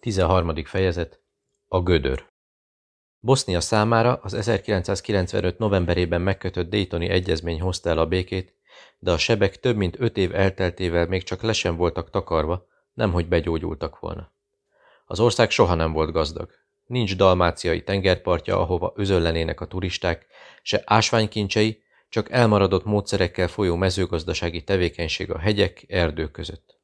13. fejezet A Gödör Bosznia számára az 1995. novemberében megkötött Daytoni egyezmény hozta el a békét, de a sebek több mint öt év elteltével még csak le sem voltak takarva, nemhogy begyógyultak volna. Az ország soha nem volt gazdag. Nincs dalmáciai tengerpartja, ahova özöllenének a turisták, se ásványkincsei, csak elmaradott módszerekkel folyó mezőgazdasági tevékenység a hegyek, erdők között.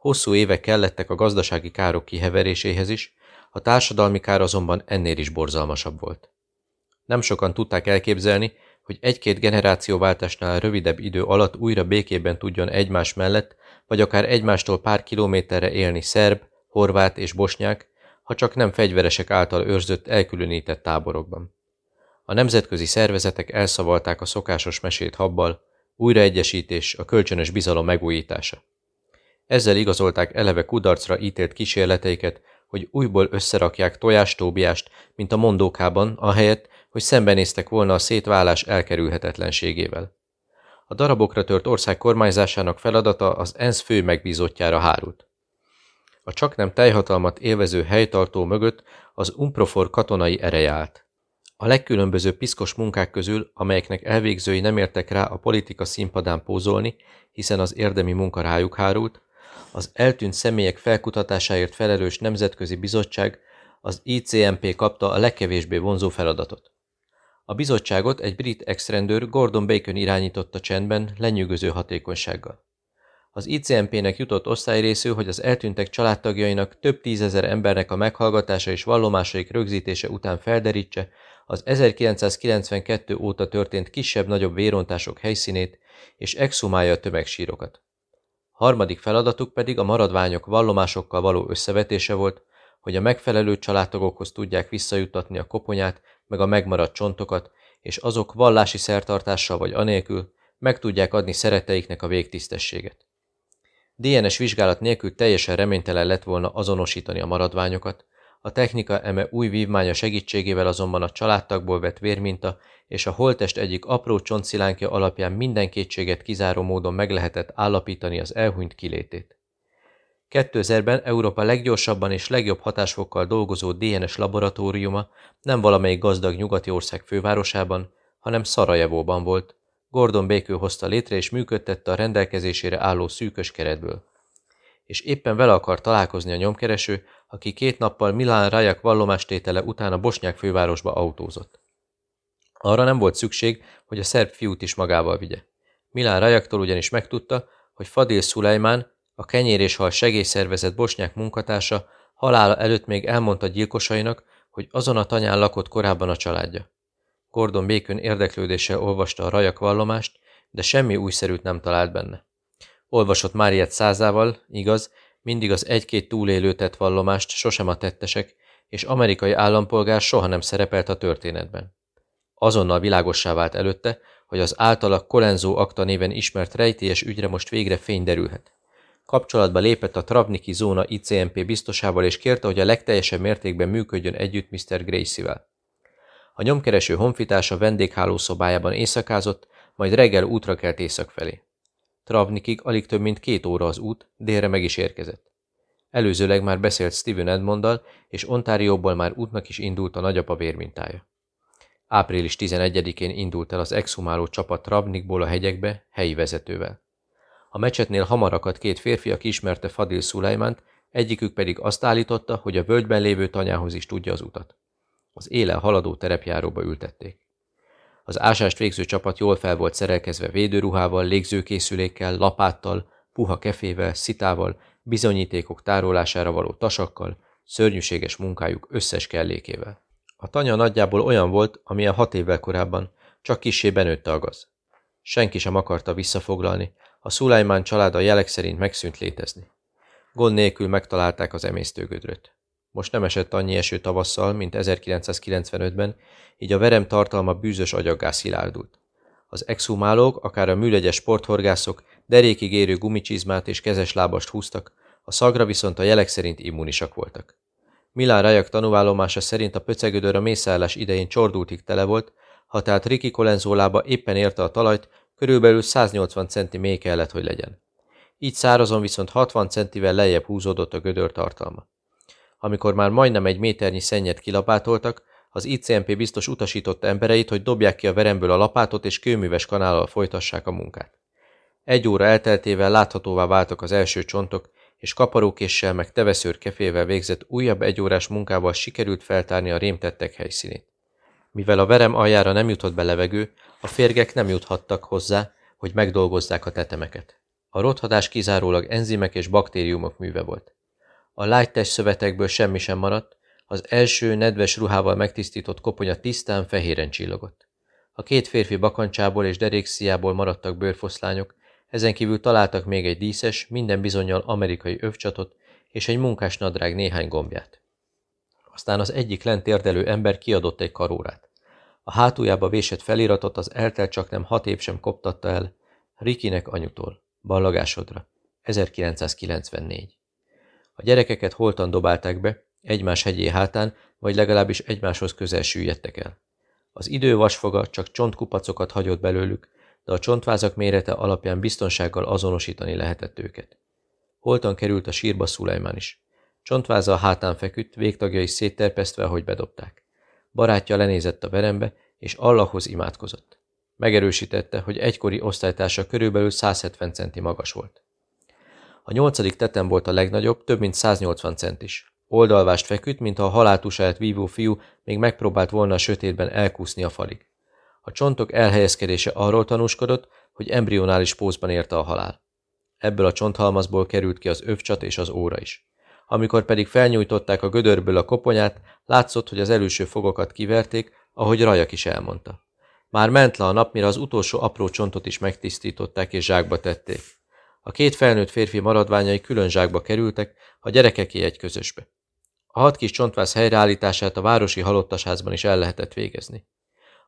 Hosszú évek kellettek a gazdasági károk kiheveréséhez is, a társadalmi kár azonban ennél is borzalmasabb volt. Nem sokan tudták elképzelni, hogy egy-két generációváltásnál rövidebb idő alatt újra békében tudjon egymás mellett, vagy akár egymástól pár kilométerre élni szerb, horvát és bosnyák, ha csak nem fegyveresek által őrzött elkülönített táborokban. A nemzetközi szervezetek elszavalták a szokásos mesét habbal, újraegyesítés, a kölcsönös bizalom megújítása. Ezzel igazolták eleve kudarcra ítélt kísérleteiket, hogy újból összerakják tojástóbiást, mint a mondókában, ahelyett, hogy szembenéztek volna a szétválás elkerülhetetlenségével. A darabokra tört ország kormányzásának feladata az ENSZ fő megbízottjára hárult. A csak nem teljhatalmat élvező helytartó mögött az Umprofor katonai ereje állt. A legkülönbözőbb piszkos munkák közül, amelyeknek elvégzői nem értek rá a politika színpadán pózolni, hiszen az érdemi munka rájuk hárult, az eltűnt személyek felkutatásáért felelős nemzetközi bizottság, az ICMP kapta a legkevésbé vonzó feladatot. A bizottságot egy brit exrendőr Gordon Bacon irányította csendben, lenyűgöző hatékonysággal. Az ICMP-nek jutott osztályrészű, hogy az eltűntek családtagjainak több tízezer embernek a meghallgatása és vallomásaik rögzítése után felderítse az 1992 óta történt kisebb-nagyobb vérontások helyszínét, és exhumálja a tömegsírokat. Harmadik feladatuk pedig a maradványok vallomásokkal való összevetése volt, hogy a megfelelő családtagokhoz tudják visszajutatni a koponyát, meg a megmaradt csontokat, és azok vallási szertartással vagy anélkül meg tudják adni szeretteiknek a végtisztességet. DNS vizsgálat nélkül teljesen reménytelen lett volna azonosítani a maradványokat, a technika eme új vívmánya segítségével azonban a családtagból vett vérminta és a holtest egyik apró csontszilánkja alapján minden kétséget kizáró módon meg lehetett állapítani az elhunyt kilétét. 2000-ben Európa leggyorsabban és legjobb hatásfokkal dolgozó DNS laboratóriuma nem valamelyik gazdag nyugati ország fővárosában, hanem Szarajevóban volt. Gordon Békő hozta létre és működtette a rendelkezésére álló szűkös keretből. És éppen vele akar találkozni a nyomkereső, aki két nappal Milán Rajak vallomástétele után a bosnyák fővárosba autózott. Arra nem volt szükség, hogy a szerb fiút is magával vigye. Milán Rajaktól ugyanis megtudta, hogy Fadil Szulajmán, a kenyér és hal segélyszervezet bosnyák munkatársa halála előtt még elmondta gyilkosainak, hogy azon a tanyán lakott korábban a családja. Gordon Békön érdeklődéssel olvasta a rajak vallomást, de semmi újszerűt nem talált benne. Olvasott Máriát százával, igaz, mindig az egy-két túlélő tett vallomást, sosem a tettesek, és amerikai állampolgár soha nem szerepelt a történetben. Azonnal világossá vált előtte, hogy az általa Colenzo akta néven ismert rejtélyes ügyre most végre fény derülhet. Kapcsolatba lépett a Travniki zóna ICMP biztosával és kérte, hogy a legteljesebb mértékben működjön együtt Mr. Gracie-vel. A nyomkereső honfitársa vendéghálószobájában éjszakázott, majd reggel útra kelt észak felé. Travnikig alig több mint két óra az út, délre meg is érkezett. Előzőleg már beszélt Steven Edmonddal, és Ontárióból már útnak is indult a nagyapa vérmintája. Április 11-én indult el az exhumáló csapat Travnikból a hegyekbe, helyi vezetővel. A mecsetnél hamarakat két férfi, aki ismerte Fadil Szulajmánt, egyikük pedig azt állította, hogy a völgyben lévő tanyához is tudja az utat. Az éle haladó terepjáróba ültették. Az ásást végző csapat jól fel volt szerelkezve védőruhával, légzőkészülékkel, lapáttal, puha kefével, szitával, bizonyítékok tárolására való tasakkal, szörnyűséges munkájuk összes kellékével. A tanya nagyjából olyan volt, amilyen hat évvel korábban, csak kissé benőtte a gaz. Senki sem akarta visszafoglalni, a Szulajmán család a jelek szerint megszűnt létezni. Gond nélkül megtalálták az emésztőgödröt. Most nem esett annyi eső tavasszal, mint 1995-ben, így a verem tartalma bűzös agyaggá szilárdult. Az exhumálók, akár a műlegyes sporthorgászok derékig érő gumicsizmát és kezes lábast húztak, a szagra viszont a jelek szerint immunisak voltak. Milán Rajak tanúvállomása szerint a pöcegödör a mészállás idején csordultig tele volt, ha tehát Ricky Colenzó lába éppen érte a talajt, körülbelül 180 centi mély kellett, hogy legyen. Így szárazon viszont 60 centivel lejjebb húzódott a gödör tartalma. Amikor már majdnem egy méternyi szennyet kilapátoltak, az ICMP biztos utasította embereit, hogy dobják ki a veremből a lapátot és kőműves kanállal folytassák a munkát. Egy óra elteltével láthatóvá váltak az első csontok, és kaparókéssel meg teveszőr kefével végzett újabb egyórás munkával sikerült feltárni a rémtettek helyszínét. Mivel a verem aljára nem jutott be levegő, a férgek nem juthattak hozzá, hogy megdolgozzák a tetemeket. A rothadás kizárólag enzimek és baktériumok műve volt. A lágytest szövetekből semmi sem maradt, az első nedves ruhával megtisztított koponya tisztán fehéren csillogott. A két férfi bakancsából és deréksziából maradtak bőrfoszlányok, ezen kívül találtak még egy díszes, minden bizonyal amerikai övcsatot és egy munkás nadrág néhány gombját. Aztán az egyik lent érdelő ember kiadott egy karórát. A hátuljába vésett feliratot az eltelt csak nem hat év sem koptatta el, Rikinek anyutól, ballagásodra, 1994. A gyerekeket holtan dobálták be, egymás hegyé hátán, vagy legalábbis egymáshoz közel süllyedtek el. Az idő vasfoga csak csontkupacokat hagyott belőlük, de a csontvázak mérete alapján biztonsággal azonosítani lehetett őket. Holtan került a sírba Szulajmán is. Csontváza a hátán feküdt, végtagjai szétterpesztve, ahogy bedobták. Barátja lenézett a verembe, és Allahhoz imádkozott. Megerősítette, hogy egykori osztálytársa körülbelül 170 centi magas volt. A nyolcadik tetem volt a legnagyobb, több mint 180 centis. Oldalvást feküdt, mintha a haláltusáját vívó fiú még megpróbált volna a sötétben elkúszni a falig. A csontok elhelyezkedése arról tanúskodott, hogy embrionális pózban érte a halál. Ebből a csonthalmazból került ki az övcsat és az óra is. Amikor pedig felnyújtották a gödörből a koponyát, látszott, hogy az előső fogokat kiverték, ahogy Rajak is elmondta. Már ment le a nap, mire az utolsó apró csontot is megtisztították és zsákba tették. A két felnőtt férfi maradványai külön zsákba kerültek, a gyerekeké egy közösbe. A hat kis csontváz helyreállítását a városi halottasházban is el lehetett végezni.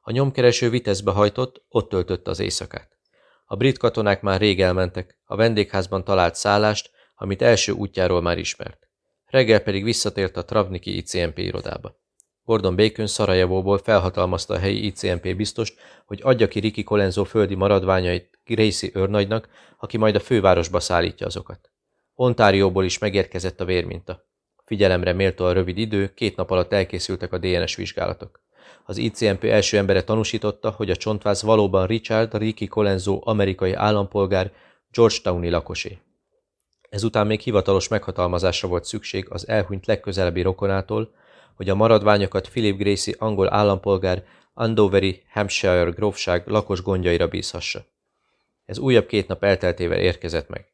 A nyomkereső viteszbe hajtott, ott töltötte az éjszakát. A brit katonák már rég elmentek, a vendégházban talált szállást, amit első útjáról már ismert. Reggel pedig visszatért a Travniki ICMP irodába. Gordon Bacon Szarajevóból felhatalmazta a helyi ICMP biztost, hogy adja ki Ricky Colenzo földi maradványait Gracie őrnagynak, aki majd a fővárosba szállítja azokat. Ontárióból is megérkezett a vérminta. Figyelemre méltó a rövid idő, két nap alatt elkészültek a DNS vizsgálatok. Az ICMP első embere tanúsította, hogy a csontváz valóban Richard Ricky Colenzo amerikai állampolgár Georgetowni lakosé. Ezután még hivatalos meghatalmazásra volt szükség az elhunyt legközelebbi rokonától, hogy a maradványokat Philip Gracie angol állampolgár Andoveri Hampshire grófság lakos gondjaira bízhassa. Ez újabb két nap elteltével érkezett meg.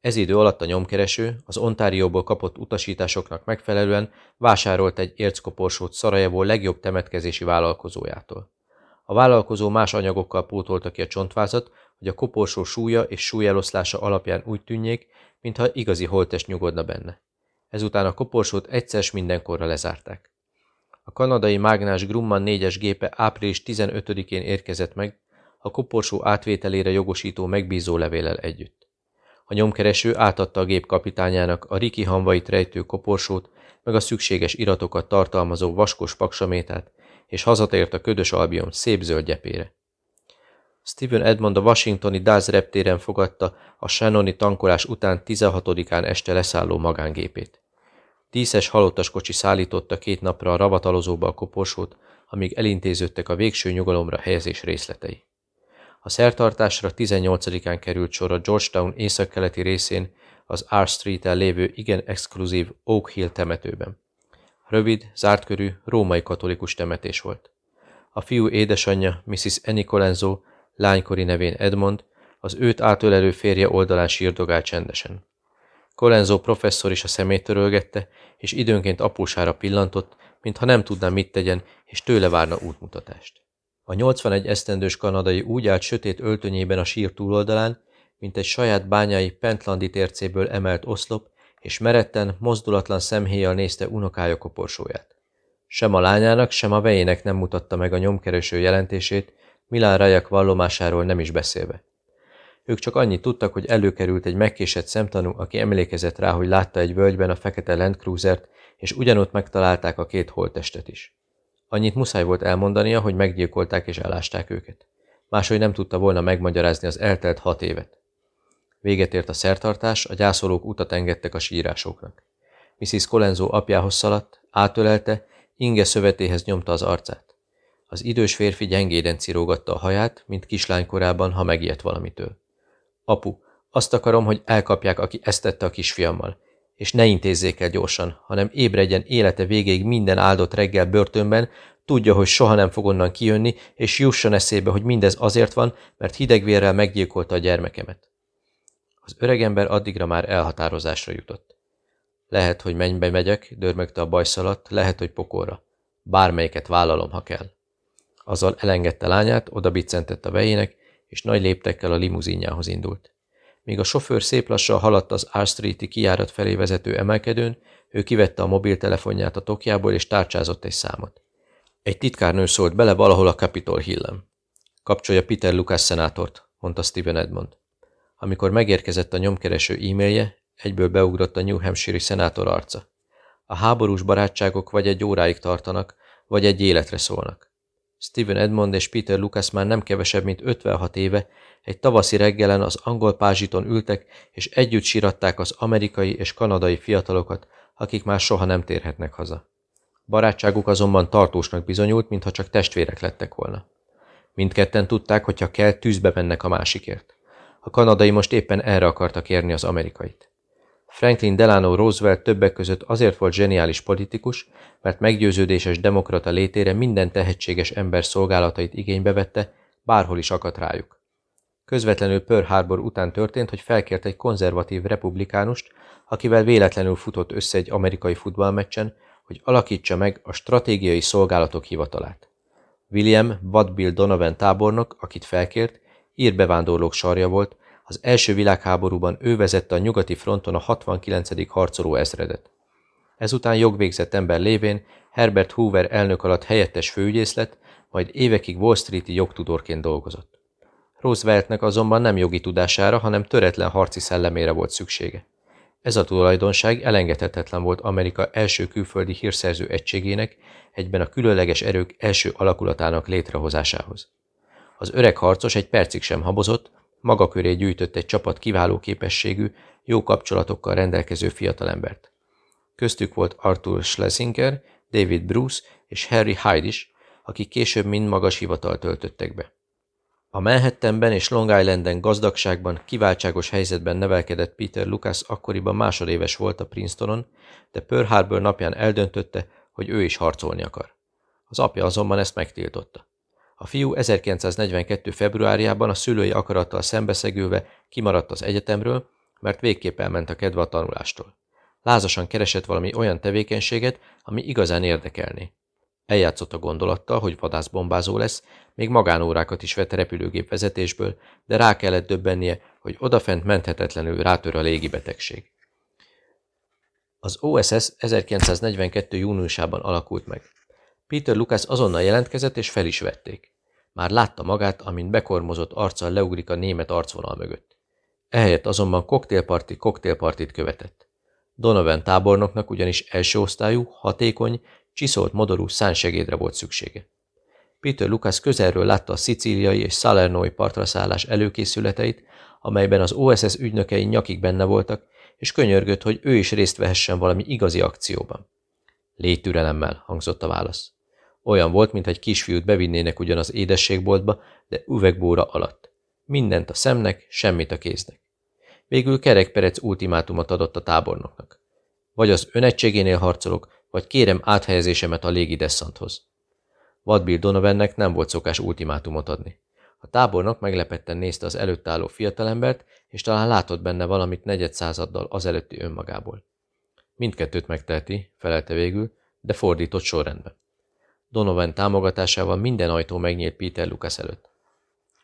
Ez idő alatt a nyomkereső az Ontárióból kapott utasításoknak megfelelően vásárolt egy érckoporsót Szarajevó legjobb temetkezési vállalkozójától. A vállalkozó más anyagokkal pótolta ki a csontvázat, hogy a koporsó súlya és súlyeloszlása alapján úgy tűnjék, mintha igazi holtest nyugodna benne. Ezután a koporsót egyszer mindenkorra lezárták. A kanadai mágnás Grumman 4-es gépe április 15-én érkezett meg, a koporsó átvételére jogosító megbízó levélel együtt. A nyomkereső átadta a gép kapitányának a Riki hanvait rejtő koporsót, meg a szükséges iratokat tartalmazó vaskos paksamétát, és hazatért a ködös Albion szép zöld gyepére. Stephen Edmond a washingtoni Daz reptéren fogadta a Shannoni tankolás után 16-án este leszálló magángépét. Díszes halottas kocsi szállította két napra a ravatalozóba a koporsót, amíg elintéződtek a végső nyugalomra helyezés részletei. A szertartásra 18-án került sor a Georgetown északkeleti részén az R Street-el lévő igen exkluzív Oak Hill temetőben. Rövid, zártkörű, római katolikus temetés volt. A fiú édesanyja, Mrs. Annie Colenzo, lánykori nevén Edmond, az őt átölelő férje oldalán sírdogált csendesen. Colenzo professzor is a szemét törölgette, és időnként apósára pillantott, mintha nem tudná mit tegyen, és tőle várna útmutatást. A 81 esztendős kanadai úgy állt sötét öltönyében a sír túloldalán, mint egy saját bányái Pentlandi tércéből emelt oszlop, és meretten, mozdulatlan szemhéjjal nézte unokája koporsóját. Sem a lányának, sem a vejének nem mutatta meg a nyomkereső jelentését, Milán Rajak vallomásáról nem is beszélve. Ők csak annyit tudtak, hogy előkerült egy megkésett szemtanú, aki emlékezett rá, hogy látta egy völgyben a fekete Land Cruisert, és ugyanott megtalálták a két holttestet is. Annyit muszáj volt elmondania, hogy meggyilkolták és elásták őket. Máshogy nem tudta volna megmagyarázni az eltelt hat évet. Véget ért a szertartás, a gyászolók utat engedtek a sírásoknak. Mrs. Colenso apjához szaladt, átölelte, inge szövetéhez nyomta az arcát. Az idős férfi gyengéden cirógatta a haját, mint kislány korában, ha megijedt valamitől. Apu, azt akarom, hogy elkapják, aki ezt tette a kisfiammal, és ne intézzék el gyorsan, hanem ébredjen élete végéig minden áldott reggel börtönben, tudja, hogy soha nem fog onnan kijönni, és jusson eszébe, hogy mindez azért van, mert hidegvérrel meggyilkolta a gyermekemet. Az öregember addigra már elhatározásra jutott. Lehet, hogy mennybe megyek, dörmögte a bajszalat, lehet, hogy pokolra. Bármelyiket vállalom, ha kell. Azzal elengedte lányát, oda a vejének, és nagy léptekkel a limuzinjához indult. Míg a sofőr szép lassan haladt az R Street-i kijárat felé vezető emelkedőn, ő kivette a mobiltelefonját a tokjából és tárcsázott egy számot. Egy titkárnő szólt bele valahol a Capitol Hill-en. Kapcsolja Peter Lucas szenátort, mondta Steven Edmond. Amikor megérkezett a nyomkereső e-mailje, egyből beugrott a New Hampshire-i szenátor arca. A háborús barátságok vagy egy óráig tartanak, vagy egy életre szólnak. Steven Edmond és Peter Lucas már nem kevesebb, mint 56 éve egy tavaszi reggelen az angol pázsiton ültek, és együtt síratták az amerikai és kanadai fiatalokat, akik már soha nem térhetnek haza. Barátságuk azonban tartósnak bizonyult, mintha csak testvérek lettek volna. Mindketten tudták, hogy ha kell, tűzbe mennek a másikért. A kanadai most éppen erre akartak érni az amerikait. Franklin Delano Roosevelt többek között azért volt zseniális politikus, mert meggyőződéses demokrata létére minden tehetséges ember szolgálatait igénybe vette, bárhol is akadt rájuk. Közvetlenül Pearl Harbor után történt, hogy felkért egy konzervatív republikánust, akivel véletlenül futott össze egy amerikai futballmeccsen, hogy alakítsa meg a stratégiai szolgálatok hivatalát. William Wadbill Donovan tábornok, akit felkért, írbevándorlók sarja volt, az első világháborúban ő vezette a nyugati fronton a 69. harcoló ezredet. Ezután jogvégzett ember lévén Herbert Hoover elnök alatt helyettes főügyész lett, majd évekig Wall Street-i jogtudorként dolgozott. Rooseveltnek azonban nem jogi tudására, hanem töretlen harci szellemére volt szüksége. Ez a tulajdonság elengedhetetlen volt Amerika első külföldi hírszerző egységének, egyben a különleges erők első alakulatának létrehozásához. Az öreg harcos egy percig sem habozott, maga köré gyűjtött egy csapat kiváló képességű, jó kapcsolatokkal rendelkező fiatalembert. Köztük volt Arthur Schlesinger, David Bruce és Harry Hyde is, akik később mind magas hivatal töltöttek be. A Manhattanben és Long Islanden gazdagságban, kiváltságos helyzetben nevelkedett Peter Lucas akkoriban másodéves volt a Princetonon, de Pearl Harbor napján eldöntötte, hogy ő is harcolni akar. Az apja azonban ezt megtiltotta. A fiú 1942. februárjában a szülői akarattal szembeszegülve kimaradt az egyetemről, mert végképp elment a kedve a tanulástól. Lázasan keresett valami olyan tevékenységet, ami igazán érdekelné. Eljátszott a gondolattal, hogy vadászbombázó lesz, még magánórákat is vett repülőgép vezetésből, de rá kellett döbbennie, hogy odafent menthetetlenül rátör a légibetegség. Az OSS 1942. júniusában alakult meg. Peter Lucas azonnal jelentkezett, és fel is vették. Már látta magát, amint bekormozott arccal leugrik a német arcvonal mögött. Ehelyett azonban koktélparti koktélpartit követett. Donovan tábornoknak ugyanis első osztályú, hatékony, csiszolt modorú szánsegédre volt szüksége. Peter Lucas közelről látta a szicíliai és Salernói partraszállás előkészületeit, amelyben az OSS ügynökei nyakig benne voltak, és könyörgött, hogy ő is részt vehessen valami igazi akcióban. Légy türelemmel, hangzott a válasz. Olyan volt, mintha egy kisfiút bevinnének ugyan az édességboltba, de üvegbóra alatt. Mindent a szemnek, semmit a kéznek. Végül kerekperec ultimátumot adott a tábornoknak. Vagy az önegységénél harcolok, vagy kérem áthelyezésemet a légideszanthoz. Vadbill Donovannek nem volt szokás ultimátumot adni. A tábornok meglepetten nézte az előtt álló fiatalembert, és talán látott benne valamit negyed századdal azelőtti önmagából. Mindkettőt megteheti, felelte végül, de fordított sorrendben. Donovan támogatásával minden ajtó megnyílt Peter Lucas előtt.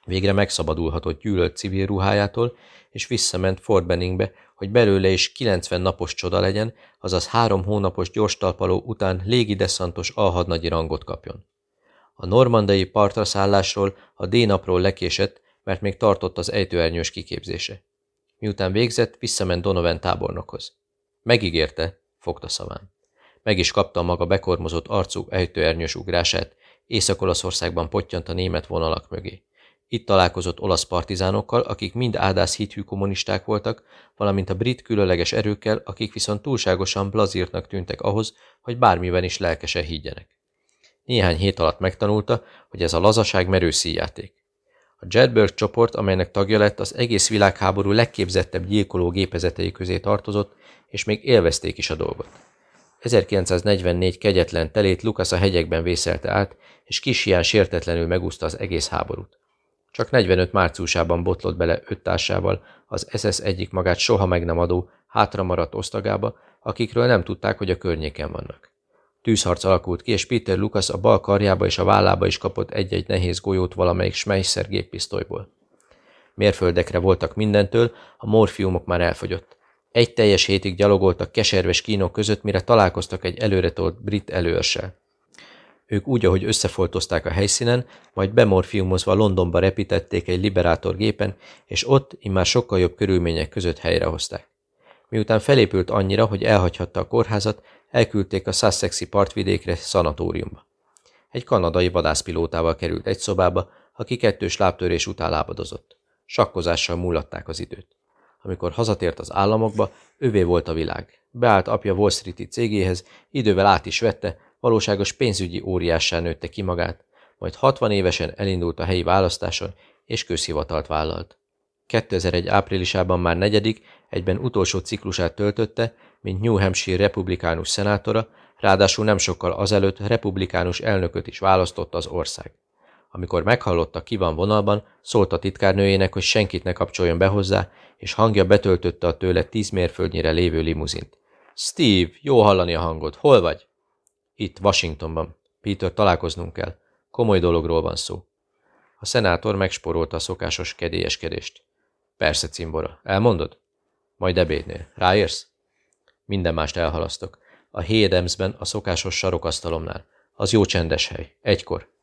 Végre megszabadulhatott gyűlölt civil ruhájától, és visszament Fort Benningbe, hogy belőle is 90 napos csoda legyen, azaz három hónapos gyorstalpaló után légideszantos alhadnagyi rangot kapjon. A normandai partra szállásról a D-napról lekésett, mert még tartott az ejtőernyős kiképzése. Miután végzett, visszament Donovan tábornokhoz. Megígérte, fogta szaván. Meg is kapta maga bekormozott arcú ejtőernyős ugrását, Észak-Olaszországban pottyant a német vonalak mögé. Itt találkozott olasz partizánokkal, akik mind áldász hithű kommunisták voltak, valamint a brit különleges erőkkel, akik viszont túlságosan blazírtnak tűntek ahhoz, hogy bármiben is lelkesen higgyenek. Néhány hét alatt megtanulta, hogy ez a lazaság merő szíjáték. A Jedburgh csoport, amelynek tagja lett, az egész világháború legképzettebb gyilkoló gépezetei közé tartozott, és még élvezték is a dolgot. 1944 kegyetlen telét Lukasz a hegyekben vészelte át, és kis hián sértetlenül megúszta az egész háborút. Csak 45 márciusában botlott bele öt társával az SS egyik magát soha meg nem adó, hátra maradt osztagába, akikről nem tudták, hogy a környéken vannak. Tűzharc alakult ki, és Peter Lucas a bal karjába és a vállába is kapott egy-egy nehéz golyót valamelyik Schmeisser géppisztolyból. Mérföldekre voltak mindentől, a morfiumok már elfogyott. Egy teljes hétig gyalogoltak keserves kínok között, mire találkoztak egy előretolt brit előrssel. Ők úgy, ahogy összefoltozták a helyszínen, majd bemorfiumozva Londonba repítették egy liberátor gépen, és ott immár sokkal jobb körülmények között helyrehozták. Miután felépült annyira, hogy elhagyhatta a kórházat, elküldték a Sussexi partvidékre szanatóriumba. Egy kanadai vadászpilótával került egy szobába, aki kettős lábtörés után lábadozott. Sakkozással múlatták az időt. Amikor hazatért az államokba, övé volt a világ. Beállt apja Wall Street-i cégéhez, idővel át is vette, valóságos pénzügyi óriássá nőtte ki magát, majd 60 évesen elindult a helyi választáson, és közhivatalt vállalt. 2001 áprilisában már negyedik, egyben utolsó ciklusát töltötte, mint New Hampshire republikánus szenátora, ráadásul nem sokkal azelőtt republikánus elnököt is választott az ország. Amikor meghallotta, ki van vonalban, szólt a titkárnőjének, hogy senkit ne kapcsoljon be hozzá, és hangja betöltötte a tőle tíz mérföldnyire lévő limuzint. Steve, jó hallani a hangot, hol vagy? Itt, Washingtonban. Peter, találkoznunk kell. Komoly dologról van szó. A szenátor megsporolta a szokásos kedélyeskedést. Persze, cimbora. Elmondod? Majd ebédnél. Ráérsz? Minden mást elhalasztok. A Hédemsben, a szokásos sarokasztalomnál. Az jó csendes hely. Egykor.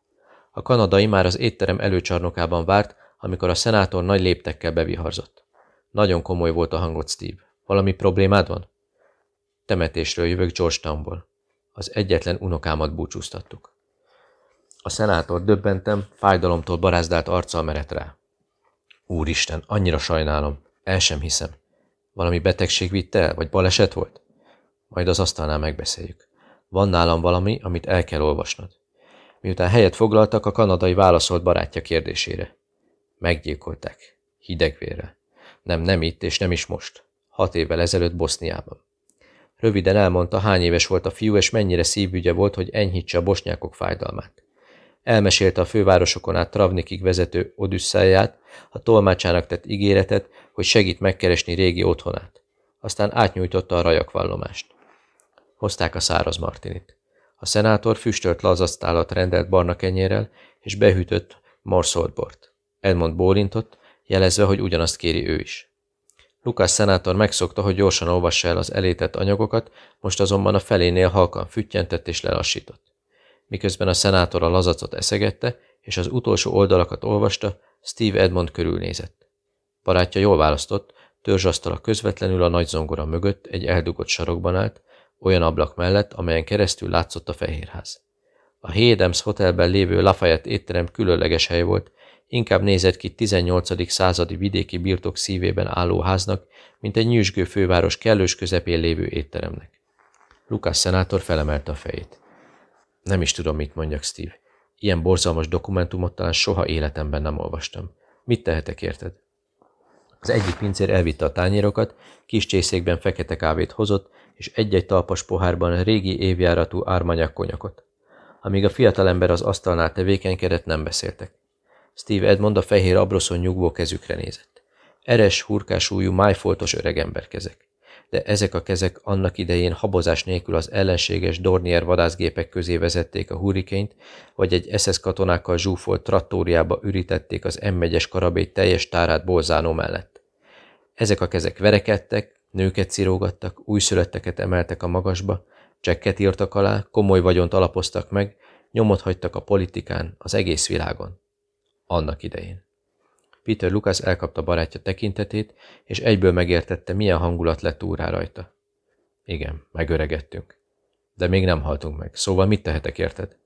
A kanadai már az étterem előcsarnokában várt, amikor a szenátor nagy léptekkel beviharzott. Nagyon komoly volt a hangot, Steve. Valami problémád van? Temetésről jövök Georgetownból. Az egyetlen unokámat búcsúztattuk. A szenátor döbbentem, fájdalomtól barázdált arccal merett rá. Úristen, annyira sajnálom. El sem hiszem. Valami betegség vitte el, vagy baleset volt? Majd az asztalnál megbeszéljük. Van nálam valami, amit el kell olvasnod. Miután helyet foglaltak, a kanadai válaszolt barátja kérdésére. Meggyilkolták. Hidegvérre. Nem, nem itt, és nem is most. Hat évvel ezelőtt Boszniában. Röviden elmondta, hány éves volt a fiú, és mennyire szívügye volt, hogy enyhítse a bosnyákok fájdalmát. Elmesélte a fővárosokon át Travnikig vezető odüsszáját, a tolmácsának tett ígéretet, hogy segít megkeresni régi otthonát. Aztán átnyújtotta a rajakvallomást. Hozták a száraz martinit. A szenátor füstölt lazasztálat rendelt barna kenyérrel, és behűtött morszolt bort. Edmond bólintott, jelezve, hogy ugyanazt kéri ő is. Lukács szenátor megszokta, hogy gyorsan olvassa el az elétett anyagokat, most azonban a felénél halkan füttyentett és lelassított. Miközben a szenátor a lazacot eszegette, és az utolsó oldalakat olvasta, Steve Edmond körülnézett. Barátja jól választott, törzsasztala közvetlenül a nagy zongora mögött egy eldugott sarokban állt, olyan ablak mellett, amelyen keresztül látszott a fehérház. A Hédems hotelben lévő Lafayette étterem különleges hely volt, inkább nézett ki 18. századi vidéki birtok szívében álló háznak, mint egy nyűsgő főváros kellős közepén lévő étteremnek. Lukasz szenátor felemelte a fejét. Nem is tudom, mit mondjak, Steve. Ilyen borzalmas dokumentumot talán soha életemben nem olvastam. Mit tehetek érted? Az egyik pincér elvitte a tányérokat, kis csészékben fekete kávét hozott, és egy-egy talpas pohárban régi évjáratú ármanyak konyakot. Amíg a fiatalember az asztalnál tevékenykedett, nem beszéltek. Steve Edmond a fehér abroszon nyugvó kezükre nézett. Eres, hurkás újú, májfoltos öregember kezek de ezek a kezek annak idején habozás nélkül az ellenséges Dornier vadászgépek közé vezették a hurrikényt, vagy egy SS katonákkal zsúfolt trattóriába ürítették az M1-es karabét teljes tárát bolzánó mellett. Ezek a kezek verekedtek, nőket cirógattak, újszülötteket emeltek a magasba, csekket írtak alá, komoly vagyont alapoztak meg, nyomot hagytak a politikán, az egész világon. Annak idején. Peter Lucas elkapta barátja tekintetét, és egyből megértette, milyen hangulat lett úrá rajta. Igen, megöregettünk. De még nem haltunk meg, szóval mit tehetek érted?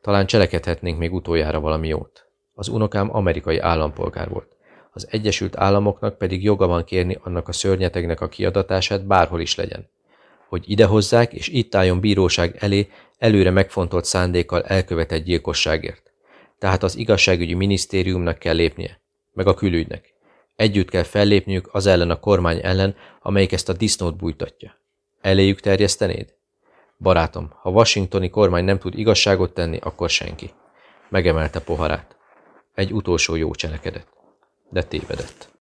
Talán cselekedhetnénk még utoljára valami jót. Az unokám amerikai állampolgár volt. Az Egyesült Államoknak pedig joga van kérni annak a szörnyetegnek a kiadatását bárhol is legyen. Hogy idehozzák és itt álljon bíróság elé előre megfontolt szándékkal elkövetett gyilkosságért. Tehát az igazságügyi minisztériumnak kell lépnie, meg a külügynek. Együtt kell fellépniük az ellen a kormány ellen, amelyik ezt a disznót bújtatja. Eléjük terjesztenéd? Barátom, ha washingtoni kormány nem tud igazságot tenni, akkor senki. Megemelte poharát. Egy utolsó jó cselekedet. De tévedett.